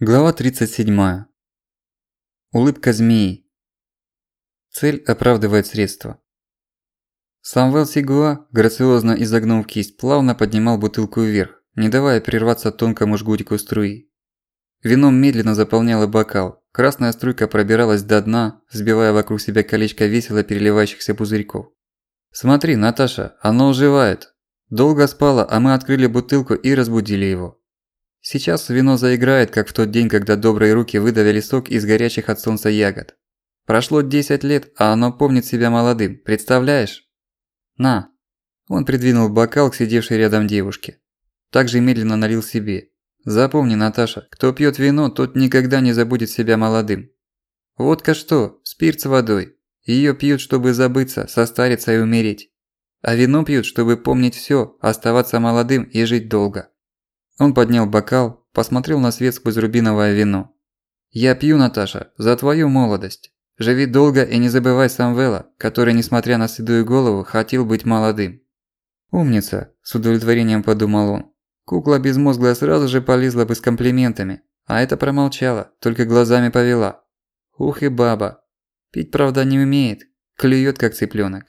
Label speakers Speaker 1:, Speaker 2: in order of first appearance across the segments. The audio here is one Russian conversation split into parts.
Speaker 1: Глава 37. Улыбка змеи. Цель оправдывает средства. Самвел Сигуа, грациозно изогнув кисть, плавно поднимал бутылку вверх, не давая прерваться тонкому жгутику струи. Вино медленно заполняло бокал, красная струйка пробиралась до дна, взбивая вокруг себя колечко весело переливающихся пузырьков. «Смотри, Наташа, оно оживает. Долго спало, а мы открыли бутылку и разбудили его. Сейчас вино заиграет, как в тот день, когда добрые руки выдавили сок из горячих от солнца ягод. Прошло 10 лет, а оно помнит себя молодым, представляешь? На. Он придвинул бокал к сидевшей рядом девушке. Также медленно налил себе. Запомни, Наташа, кто пьет вино, тот никогда не забудет себя молодым. Водка что? Спирт с водой. Ее пьют, чтобы забыться, состариться и умереть. А вино пьют, чтобы помнить все, оставаться молодым и жить долго. Он поднял бокал, посмотрел на свет сквозь рубиновое вино. «Я пью, Наташа, за твою молодость. Живи долго и не забывай Самвела, который, несмотря на седую голову, хотел быть молодым». «Умница», – с удовлетворением подумал он. Кукла безмозглая сразу же полезла бы с комплиментами, а это промолчала, только глазами повела. Ух и баба. Пить, правда, не умеет, клюет как цыпленок.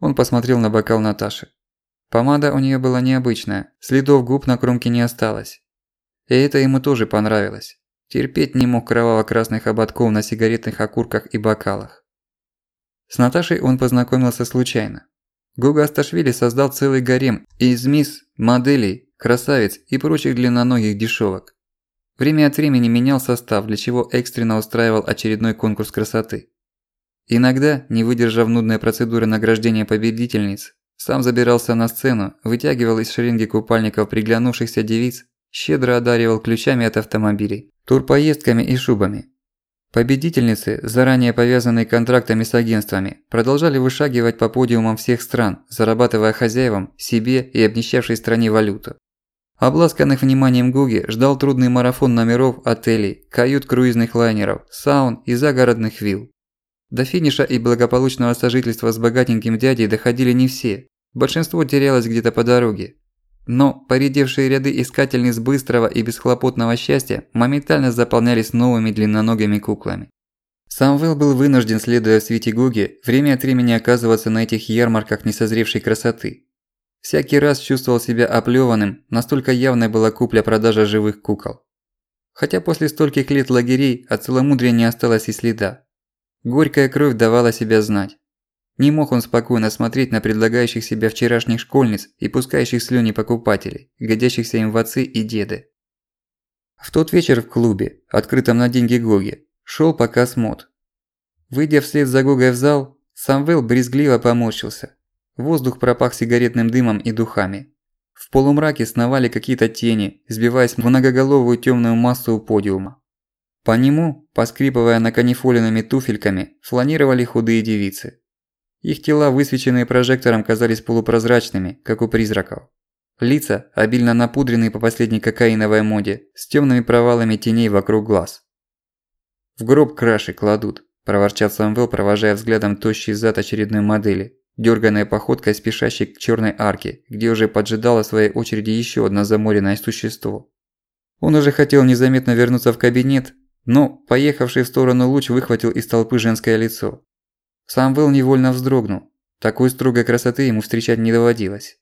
Speaker 1: Он посмотрел на бокал Наташи. Помада у нее была необычная, следов губ на кромке не осталось. И это ему тоже понравилось. Терпеть не мог кроваво-красных ободков на сигаретных окурках и бокалах. С Наташей он познакомился случайно. Гуга Асташвили создал целый гарем из мисс, моделей, красавиц и прочих длинноногих дешевок. Время от времени менял состав, для чего экстренно устраивал очередной конкурс красоты. Иногда, не выдержав нудной процедуры награждения победительниц, сам забирался на сцену, вытягивал из шеренги купальников приглянувшихся девиц, щедро одаривал ключами от автомобилей, турпоездками и шубами. Победительницы, заранее повязанные контрактами с агентствами, продолжали вышагивать по подиумам всех стран, зарабатывая хозяевам, себе и обнищавшей стране валюту. Обласканных вниманием Гуги ждал трудный марафон номеров отелей, кают круизных лайнеров, саун и загородных вилл. До финиша и благополучного сожительства с богатеньким дядей доходили не все, Большинство терялось где-то по дороге. Но поредевшие ряды искательниц быстрого и бесхлопотного счастья моментально заполнялись новыми длинноногими куклами. Сам Вэл был вынужден, следуя в свете Гуги, время от времени оказываться на этих ярмарках несозревшей красоты. Всякий раз чувствовал себя оплёванным, настолько явной была купля-продажа живых кукол. Хотя после стольких лет лагерей от целомудрия не осталось и следа. Горькая кровь давала себя знать. Не мог он спокойно смотреть на предлагающих себя вчерашних школьниц и пускающих слюни покупателей, годящихся им в отцы и деды. В тот вечер в клубе, открытом на деньги Гоги, шел показ мод. Выйдя вслед за Гогой в зал, Самвел брезгливо поморщился. Воздух пропах сигаретным дымом и духами. В полумраке сновали какие-то тени, сбиваясь в многоголовую темную массу у подиума. По нему, поскрипывая наканифоленными туфельками, фланировали худые девицы. Их тела, высвеченные прожектором, казались полупрозрачными, как у призраков. Лица, обильно напудренные по последней кокаиновой моде, с темными провалами теней вокруг глаз. «В гроб краши кладут», – проворчал Самвел, провожая взглядом тощий зад очередной модели, дерганной походкой спешащей к черной арке, где уже поджидало своей очереди еще одно заморенное существо. Он уже хотел незаметно вернуться в кабинет, но поехавший в сторону луч выхватил из толпы женское лицо. Сам Вэл невольно вздрогнул. Такой строгой красоты ему встречать не доводилось.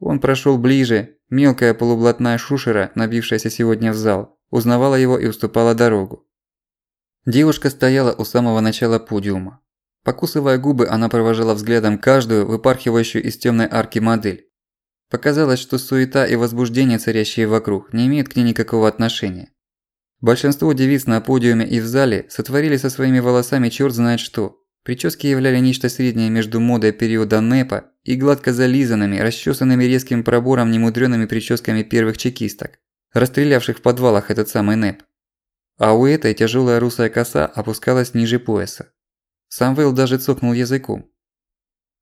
Speaker 1: Он прошел ближе, мелкая полублатная шушера, набившаяся сегодня в зал, узнавала его и уступала дорогу. Девушка стояла у самого начала подиума. Покусывая губы, она провожала взглядом каждую выпархивающую из темной арки модель. Показалось, что суета и возбуждение, царящие вокруг, не имеют к ней никакого отношения. Большинство девиц на подиуме и в зале сотворили со своими волосами черт знает что, Прически являли нечто среднее между модой периода НЭПа и гладко зализанными, расчесанными резким пробором немудрёными прическами первых чекисток, расстрелявших в подвалах этот самый НЭП. А у этой тяжелая русая коса опускалась ниже пояса. Самвел даже цокнул языком.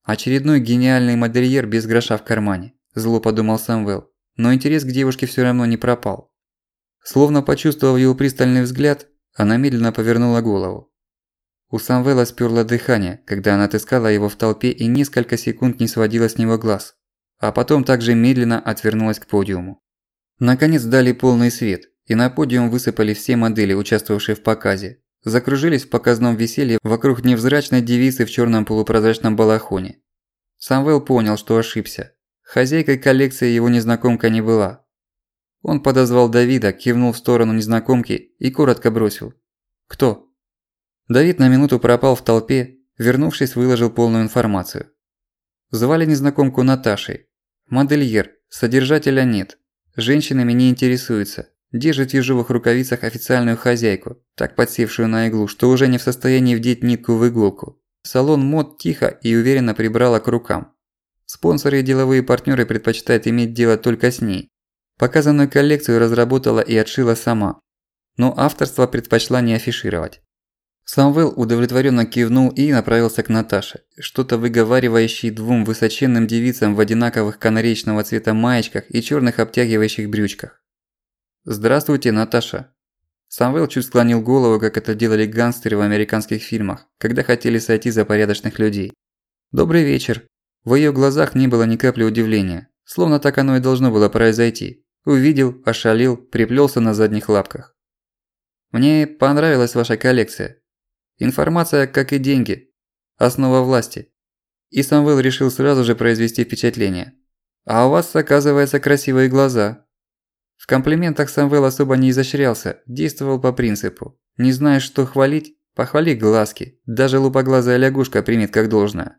Speaker 1: Очередной гениальный модельер без гроша в кармане, зло подумал Самвел, но интерес к девушке всё равно не пропал. Словно почувствовав его пристальный взгляд, она медленно повернула голову. У Самвела спёрло дыхание, когда она отыскала его в толпе и несколько секунд не сводила с него глаз, а потом также медленно отвернулась к подиуму. Наконец дали полный свет, и на подиум высыпали все модели, участвовавшие в показе. Закружились в показном веселье вокруг невзрачной девицы в черном полупрозрачном балахоне. Самвел понял, что ошибся. Хозяйкой коллекции его незнакомка не была. Он подозвал Давида, кивнул в сторону незнакомки и коротко бросил. «Кто?». Давид на минуту пропал в толпе, вернувшись, выложил полную информацию. Звали незнакомку Наташей. Модельер, содержателя нет. Женщинами не интересуется. Держит в ежовых рукавицах официальную хозяйку, так подсевшую на иглу, что уже не в состоянии вдеть нитку в иголку. Салон мод тихо и уверенно прибрала к рукам. Спонсоры и деловые партнеры предпочитают иметь дело только с ней. Показанную коллекцию разработала и отшила сама. Но авторство предпочла не афишировать. Самвел удовлетворенно кивнул и направился к Наташе, что-то выговаривающей двум высоченным девицам в одинаковых канареечного цвета маечках и черных обтягивающих брючках. «Здравствуйте, Наташа». Самвел чуть склонил голову, как это делали гангстеры в американских фильмах, когда хотели сойти за порядочных людей. «Добрый вечер». В её глазах не было ни капли удивления, словно так оно и должно было произойти. Увидел, ошалил, приплёлся на задних лапках. «Мне понравилась ваша коллекция. Информация, как и деньги, основа власти. И Самвел решил сразу же произвести впечатление. А у вас, оказывается, красивые глаза. В комплиментах Самвел особо не изощрялся, действовал по принципу. Не знаешь, что хвалить? Похвали глазки. Даже лупоглазая лягушка примет как должное.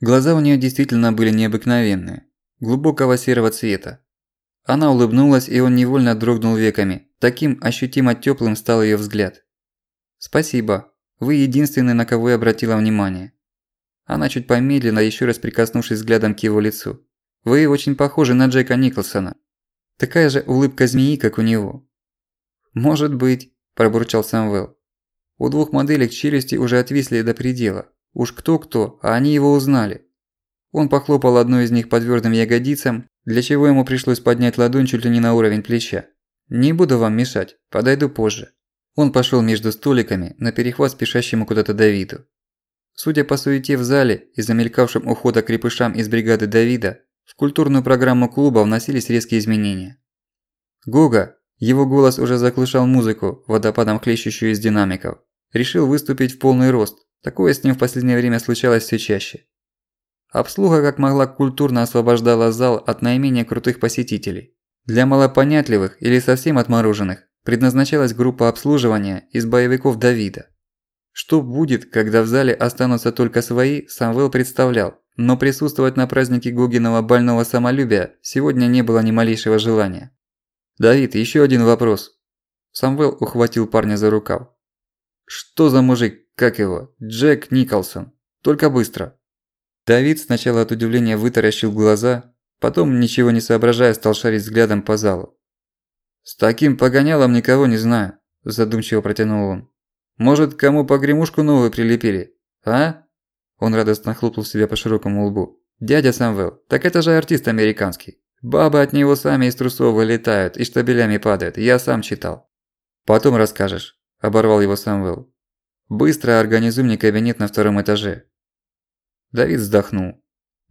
Speaker 1: Глаза у нее действительно были необыкновенные, глубокого серого цвета. Она улыбнулась, и он невольно дрогнул веками. Таким ощутимо тёплым стал её взгляд. «Спасибо. Вы единственный, на кого я обратила внимание». Она чуть помедлила, ещё раз прикоснувшись взглядом к его лицу. «Вы очень похожи на Джека Николсона. Такая же улыбка змеи, как у него». «Может быть», – пробурчал Самвел. У двух моделек челюсти уже отвисли до предела. Уж кто-кто, а они его узнали. Он похлопал одну из них по твёрдым ягодицам, для чего ему пришлось поднять ладонь чуть ли не на уровень плеча. «Не буду вам мешать, подойду позже». Он пошел между столиками, на перехват спешащему куда-то Давиду. Судя по суете в зале и замелькавшим ухода крепышам из бригады Давида, в культурную программу клуба вносились резкие изменения. Гога, его голос уже заглушал музыку, водопадом хлещущую из динамиков, решил выступить в полный рост. Такое с ним в последнее время случалось все чаще. Обслуга как могла культурно освобождала зал от наименее крутых посетителей. Для малопонятливых или совсем отмороженных предназначалась группа обслуживания из боевиков Давида. Что будет, когда в зале останутся только свои, Самвел представлял, но присутствовать на празднике Гогиного больного самолюбия сегодня не было ни малейшего желания. «Давид, еще один вопрос». Самвел ухватил парня за рукав. «Что за мужик, как его? Джек Николсон. Только быстро». Давид сначала от удивления вытаращил глаза, потом, ничего не соображая, стал шарить взглядом по залу. «С таким погонялом никого не знаю», – задумчиво протянул он. «Может, кому погремушку новую прилепили? А?» Он радостно хлопнул себя по широкому лбу. «Дядя Самвел, так это же артист американский. Бабы от него сами из трусов вылетают и штабелями падают, я сам читал». «Потом расскажешь», – оборвал его Самвел. «Быстро организуй мне кабинет на втором этаже». Давид вздохнул.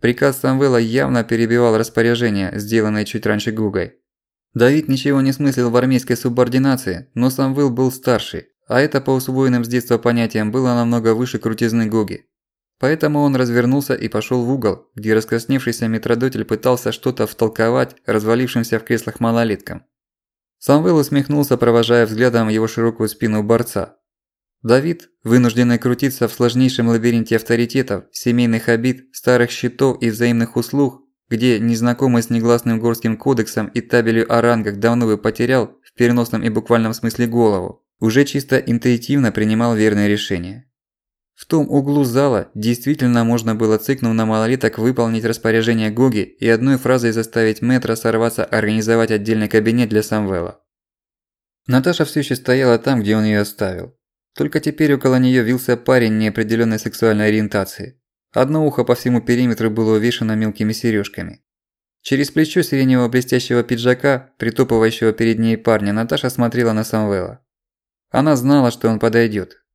Speaker 1: Приказ Самвела явно перебивал распоряжение, сделанное чуть раньше Гугой. Давид ничего не смыслил в армейской субординации, но сам Выл был старший, а это по усвоенным с детства понятиям было намного выше крутизны Гоги. Поэтому он развернулся и пошёл в угол, где раскрасневшийся метродотель пытался что-то втолковать развалившимся в креслах малолеткам. Сам Выл усмехнулся, провожая взглядом его широкую спину борца. Давид, вынужденный крутиться в сложнейшем лабиринте авторитетов, семейных обид, старых счетов и взаимных услуг, где незнакомый с негласным горским кодексом и табелью о рангах давно бы потерял в переносном и буквальном смысле голову, уже чисто интуитивно принимал верное решение. В том углу зала действительно можно было цикнув на малолеток выполнить распоряжение Гоги и одной фразой заставить Метра сорваться организовать отдельный кабинет для Самвела. Наташа все еще стояла там, где он ее оставил. Только теперь около нее вился парень неопределенной сексуальной ориентации. Одно ухо по всему периметру было увешано мелкими сережками. Через плечо сиреневого блестящего пиджака, притопывающего перед ней парня, Наташа смотрела на Самвела. Она знала, что он подойдет.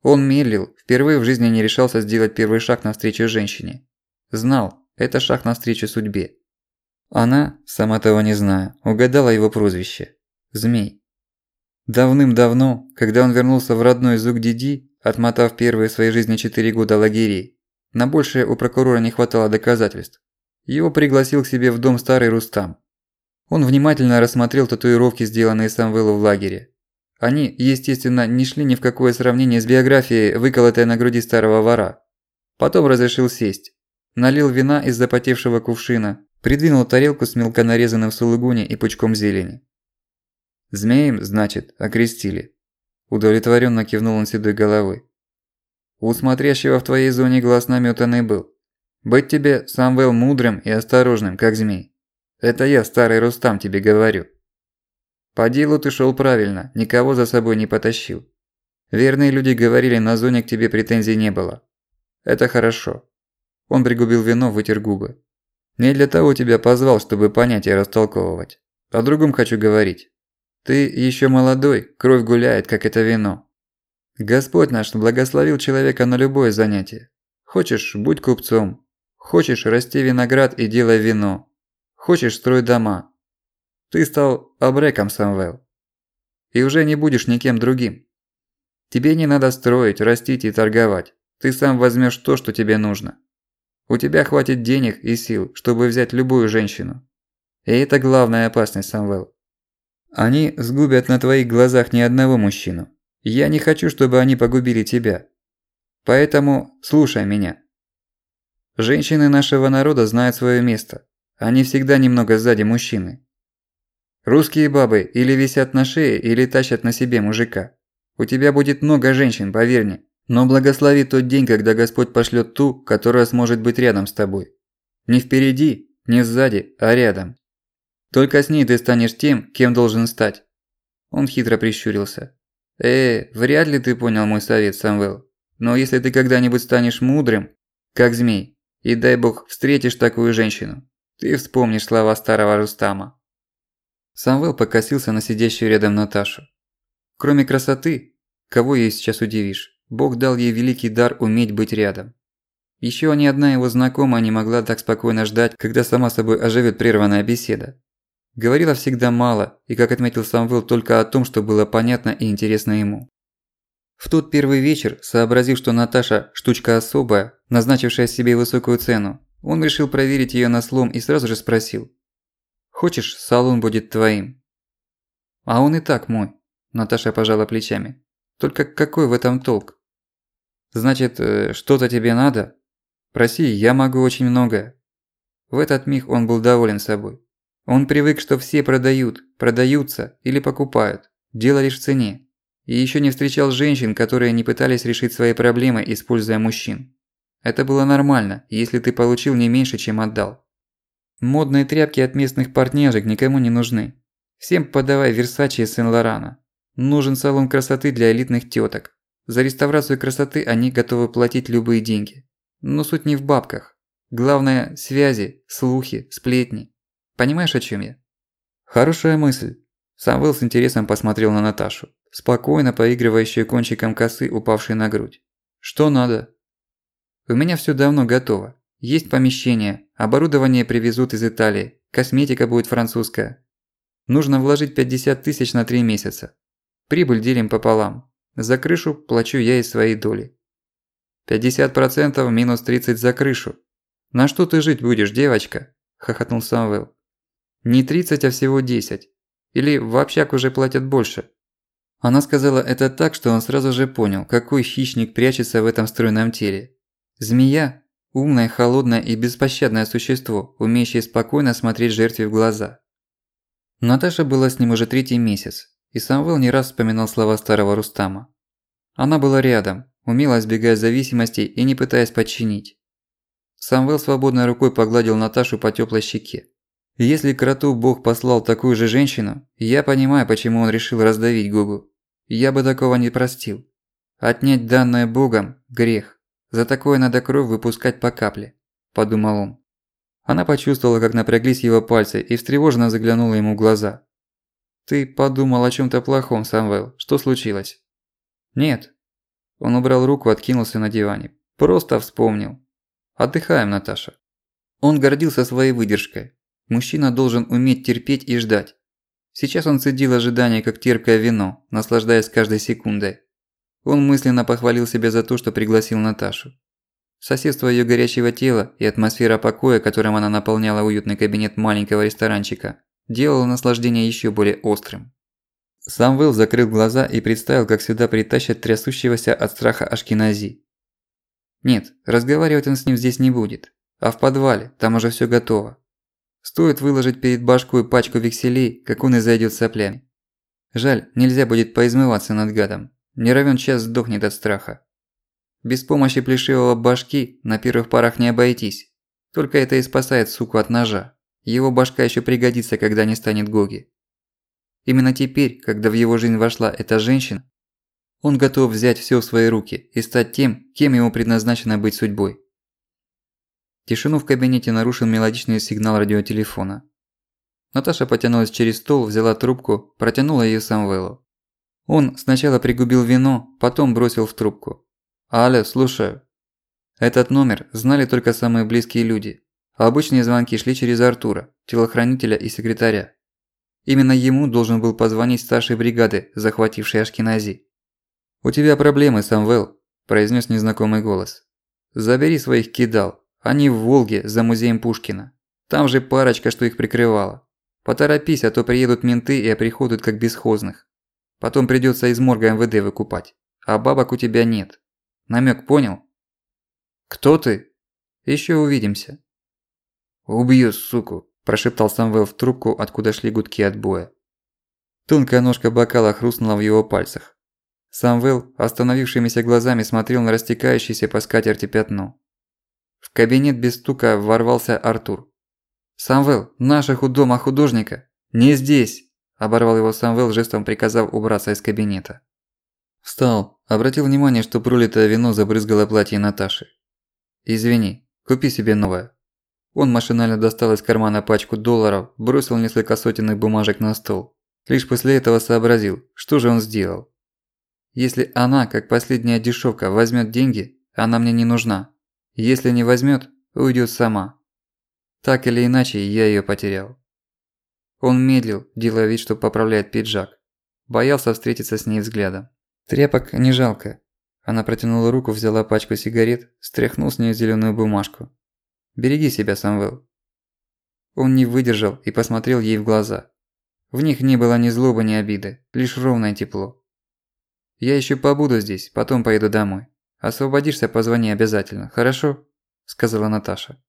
Speaker 1: Он медлил, впервые в жизни не решался сделать первый шаг навстречу женщине. Знал, это шаг навстречу судьбе. Она, сама того не зная, угадала его прозвище. Змей. Давным-давно, когда он вернулся в родной Зуг-Диди, отмотав первые в своей жизни четыре года лагерей, на большее у прокурора не хватало доказательств, его пригласил к себе в дом старый Рустам. Он внимательно рассмотрел татуировки, сделанные Самвелу в лагере. Они, естественно, не шли ни в какое сравнение с биографией, выколотой на груди старого вора. Потом разрешил сесть. Налил вина из запотевшего кувшина, придвинул тарелку с мелко нарезанным сулугуни и пучком зелени. «Змеем, значит, окрестили». Удовлетворенно кивнул он седой головой. «У смотрящего в твоей зоне глаз наметанный был. Быть тебе, Самвел, мудрым и осторожным, как змей. Это я, старый Рустам, тебе говорю. По делу ты шел правильно, никого за собой не потащил. Верные люди говорили, на зоне к тебе претензий не было. Это хорошо. Он пригубил вино, вытер губы. Не для того тебя позвал, чтобы понять и растолковывать. О другом хочу говорить. Ты еще молодой, кровь гуляет, как это вино. Господь наш благословил человека на любое занятие. Хочешь – будь купцом. Хочешь – расти виноград и делай вино. Хочешь – строй дома. Ты стал обреком, Самвел. И уже не будешь никем другим. Тебе не надо строить, растить и торговать. Ты сам возьмешь то, что тебе нужно. У тебя хватит денег и сил, чтобы взять любую женщину. И это главная опасность, Самвел. Они сгубят на твоих глазах ни одного мужчину. Я не хочу, чтобы они погубили тебя. Поэтому слушай меня. Женщины нашего народа знают свое место. Они всегда немного сзади мужчины. Русские бабы или висят на шее, или тащат на себе мужика. У тебя будет много женщин, поверь мне. Но благослови тот день, когда Господь пошлет ту, которая сможет быть рядом с тобой. Не впереди, не сзади, а рядом. Только с ней ты станешь тем, кем должен стать. Он хитро прищурился. Э, вряд ли ты понял мой совет, Самвел. Но если ты когда-нибудь станешь мудрым, как змей, и дай бог встретишь такую женщину, ты вспомнишь слова старого Рустама. Самвел покосился на сидящую рядом Наташу. Кроме красоты, кого ей сейчас удивишь? Бог дал ей великий дар уметь быть рядом. Еще ни одна его знакомая не могла так спокойно ждать, когда сама собой оживет прерванная беседа. Говорила всегда мало, и, как отметил Самвел, только о том, что было понятно и интересно ему. В тот первый вечер, сообразив, что Наташа – штучка особая, назначившая себе высокую цену, он решил проверить её на слом и сразу же спросил. «Хочешь, салон будет твоим?» «А он и так мой», – Наташа пожала плечами. «Только какой в этом толк? Значит, э, что-то тебе надо? Проси, я могу очень многое. В этот миг он был доволен собой. Он привык, что все продают, продаются или покупают. Дело лишь в цене. И еще не встречал женщин, которые не пытались решить свои проблемы, используя мужчин. Это было нормально, если ты получил не меньше, чем отдал. Модные тряпки от местных партнерок никому не нужны. Всем подавай Версачи и Сен-Лорана. Нужен салон красоты для элитных тёток. За реставрацию красоты они готовы платить любые деньги. Но суть не в бабках. Главное – связи, слухи, сплетни. Понимаешь, о чем я? Хорошая мысль. Самвел с интересом посмотрел на Наташу, спокойно поигрывающую кончиком косы, упавшей на грудь. Что надо? У меня все давно готово. Есть помещение, оборудование привезут из Италии, косметика будет французская. Нужно вложить 50 тысяч на 3 месяца. Прибыль делим пополам. За крышу плачу я из своей доли. 50% минус 30 за крышу. На что ты жить будешь, девочка? Хохотнул Самвел. Не 30, а всего 10. Или в общак уже платят больше. Она сказала это так, что он сразу же понял, какой хищник прячется в этом стройном теле. Змея – умное, холодное и беспощадное существо, умеющее спокойно смотреть жертве в глаза. Наташа была с ним уже третий месяц, и Самвел не раз вспоминал слова старого Рустама. Она была рядом, умело избегать зависимостей и не пытаясь подчинить. Самвел свободной рукой погладил Наташу по тёплой щеке. Если кроту Бог послал такую же женщину, я понимаю, почему он решил раздавить Гугу. Я бы такого не простил. Отнять данное Богом – грех. За такое надо кровь выпускать по капле, подумал он. Она почувствовала, как напряглись его пальцы и встревоженно заглянула ему в глаза. «Ты подумал о чём-то плохом, Самвел. Что случилось?» «Нет». Он убрал руку, откинулся на диване. «Просто вспомнил. Отдыхаем, Наташа». Он гордился своей выдержкой. Мужчина должен уметь терпеть и ждать. Сейчас он цедил ожидание, как терпкое вино, наслаждаясь каждой секундой. Он мысленно похвалил себя за то, что пригласил Наташу. Соседство её горячего тела и атмосфера покоя, которым она наполняла уютный кабинет маленького ресторанчика, делало наслаждение ещё более острым. Сам Самвел закрыл глаза и представил, как сюда притащат трясущегося от страха Ашкинази. Нет, разговаривать он с ним здесь не будет. А в подвале, там уже всё готово. Стоит выложить перед башкой пачку векселей, как он и зайдёт соплями. Жаль, нельзя будет поизмываться над гадом. Не равен час сдохнет от страха. Без помощи плешивого башки на первых парах не обойтись. Только это и спасает суку от ножа. Его башка ещё пригодится, когда не станет Гоги. Именно теперь, когда в его жизнь вошла эта женщина, он готов взять всё в свои руки и стать тем, кем ему предназначено быть судьбой. Тишину в кабинете нарушил мелодичный сигнал радиотелефона. Наташа потянулась через стол, взяла трубку, протянула её Самвелу. Он сначала пригубил вино, потом бросил в трубку. «Алло, слушаю». Этот номер знали только самые близкие люди, а обычные звонки шли через Артура, телохранителя и секретаря. Именно ему должен был позвонить старшей бригады, захватившей Ашкенази. «У тебя проблемы, Самвел», – произнес незнакомый голос. «Забери своих кидал, они в Волге, за музеем Пушкина. Там же парочка, что их прикрывала. Поторопись, а то приедут менты и оприходуют как бесхозных. Потом придётся из морга МВД выкупать. А бабок у тебя нет. Намёк понял? Кто ты? Ещё увидимся. Убью, суку, прошептал Самвел в трубку, откуда шли гудки отбоя. Тонкая ножка бокала хрустнула в его пальцах. Самвел остановившимися глазами смотрел на растекающееся по скатерти пятно. В кабинет без стука ворвался Артур. «Самвел, наших у дома художника! Не здесь!» – оборвал его Самвел, жестом приказав убраться из кабинета. Встал, обратил внимание, что пролитое вино забрызгало платье Наташи. «Извини, купи себе новое». Он машинально достал из кармана пачку долларов, бросил несколько сотенных бумажек на стол. Лишь после этого сообразил, что же он сделал. Если она, как последняя дешевка, возьмет деньги, она мне не нужна. Если не возьмет, уйдет сама. Так или иначе, я ее потерял. Он медлил, делая вид, что поправляет пиджак. Боялся встретиться с ней взглядом. Тряпок не жалко. Она протянула руку, взяла пачку сигарет, стряхнул с нее зеленую бумажку. «Береги себя, Самвел». Он не выдержал и посмотрел ей в глаза. В них не было ни злобы, ни обиды, лишь ровное тепло. «Я еще побуду здесь, потом поеду домой. Освободишься, позвони обязательно, хорошо?» – сказала Наташа.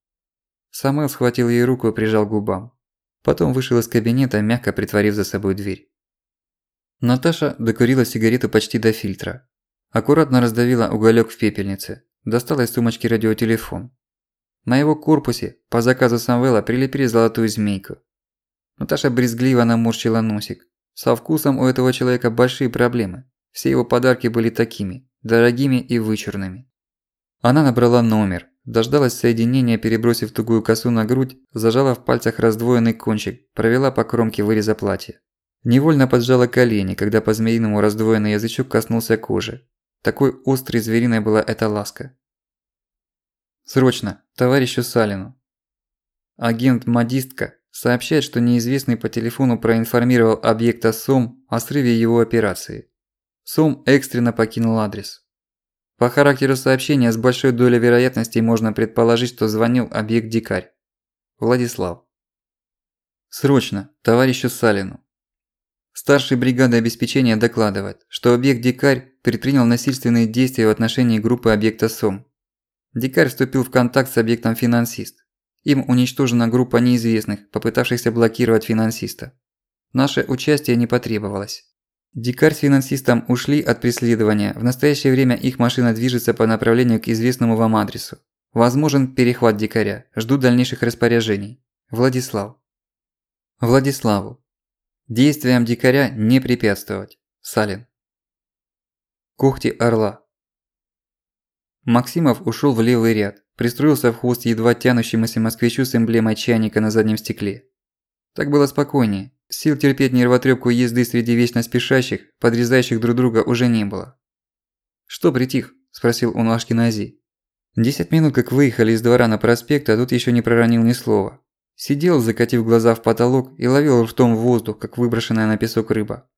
Speaker 1: Самвел схватил ей руку и прижал губам. Потом вышел из кабинета, мягко притворив за собой дверь. Наташа докурила сигарету почти до фильтра. Аккуратно раздавила уголек в пепельнице. Достала из сумочки радиотелефон. На его корпусе, по заказу Самвела, прилепили золотую змейку. Наташа брезгливо наморщила носик. Со вкусом у этого человека большие проблемы. Все его подарки были такими, дорогими и вычурными. Она набрала номер, дождалась соединения, перебросив тугую косу на грудь, зажала в пальцах раздвоенный кончик, провела по кромке выреза платья. Невольно поджала колени, когда по-змеиному раздвоенный язычок коснулся кожи. Такой острой звериной была эта ласка. «Срочно, товарищу Салину!» Агент-модистка сообщает, что неизвестный по телефону проинформировал объекта СОМ о срыве его операции. СОМ экстренно покинул адрес. По характеру сообщения с большой долей вероятности можно предположить, что звонил объект-дикарь. Владислав. Срочно, товарищу Салину. Старший бригады обеспечения докладывает, что объект «Дикарь» предпринял насильственные действия в отношении группы объекта «Сом». «Дикарь» вступил в контакт с объектом «Финансист». Им уничтожена группа неизвестных, попытавшихся блокировать финансиста. Наше участие не потребовалось. Дикарь с финансистом ушли от преследования, в настоящее время их машина движется по направлению к известному вам адресу. Возможен перехват дикаря, жду дальнейших распоряжений. Владислав. Владиславу. Действиям дикаря не препятствовать. Салин. Когти орла. Максимов ушёл в левый ряд, пристроился в хвост едва тянущемуся москвичу с эмблемой чайника на заднем стекле. Так было спокойнее. Сил терпеть нервотрепку езды среди вечно спешащих, подрезающих друг друга уже не было. «Что притих?» – спросил он Ашкинази. Десять минут как выехали из двора на проспект, а тут ещё не проронил ни слова. Сидел, закатив глаза в потолок и ловил ртом воздух, как выброшенная на песок рыба.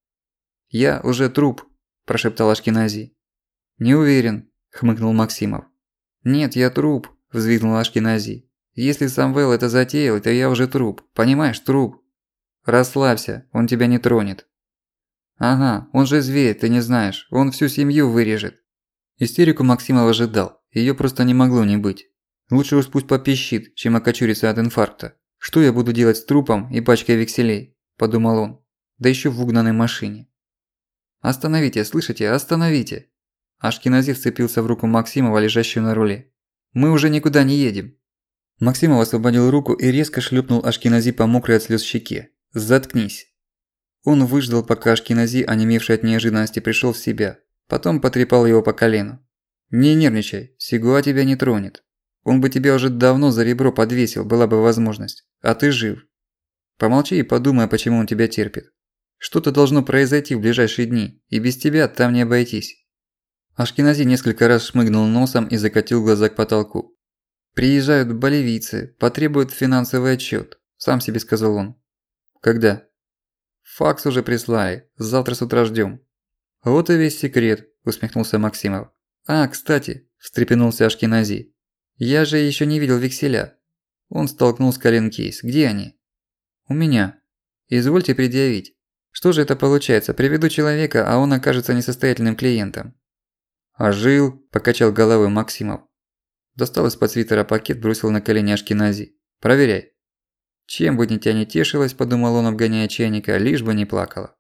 Speaker 1: «Я уже труп», – прошептал Ашкенази. «Не уверен», – хмыкнул Максимов. «Нет, я труп», – взвизгнул Ашкенази. «Если Самвел это затеял, то я уже труп. Понимаешь, труп. Расслабься, он тебя не тронет». «Ага, он же зверь, ты не знаешь. Он всю семью вырежет». Истерику Максимов ожидал. Её просто не могло не быть. Лучше уж пусть попищит, чем окочурится от инфаркта. Что я буду делать с трупом и пачкой векселей? Подумал он. Да ещё в угнанной машине. «Остановите, слышите? Остановите!» Ашкенази вцепился в руку Максимова, лежащую на руле. «Мы уже никуда не едем!» Максимов освободил руку и резко шлепнул Ашкенази по мокрой от слез щеке. «Заткнись!» Он выждал, пока Ашкенази, онемевший от неожиданности, пришёл в себя. Потом потрепал его по колену. «Не нервничай, Сигуа тебя не тронет. Он бы тебя уже давно за ребро подвесил, была бы возможность. А ты жив. Помолчи и подумай, почему он тебя терпит. Что-то должно произойти в ближайшие дни, и без тебя там не обойтись». Ашкенази несколько раз шмыгнул носом и закатил глаза к потолку. «Приезжают боливийцы, потребуют финансовый отчет», – сам себе сказал он. «Когда?» «Факс уже прислали, завтра с утра ждём». «Вот и весь секрет», – усмехнулся Максимов. «А, кстати», – встрепенулся Ашкенази. «Я же ещё не видел векселя». Он столкнул с колен кейс. «Где они?» «У меня». «Извольте предъявить». Что же это получается? Приведу человека, а он окажется несостоятельным клиентом. А покачал головой Максимов. Достал из-под свитера пакет, бросил на колени Ашкенази. Проверяй. Чем бы ни тебя не тешилась, подумал он, обгоняя чайника, лишь бы не плакала.